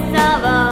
sabor.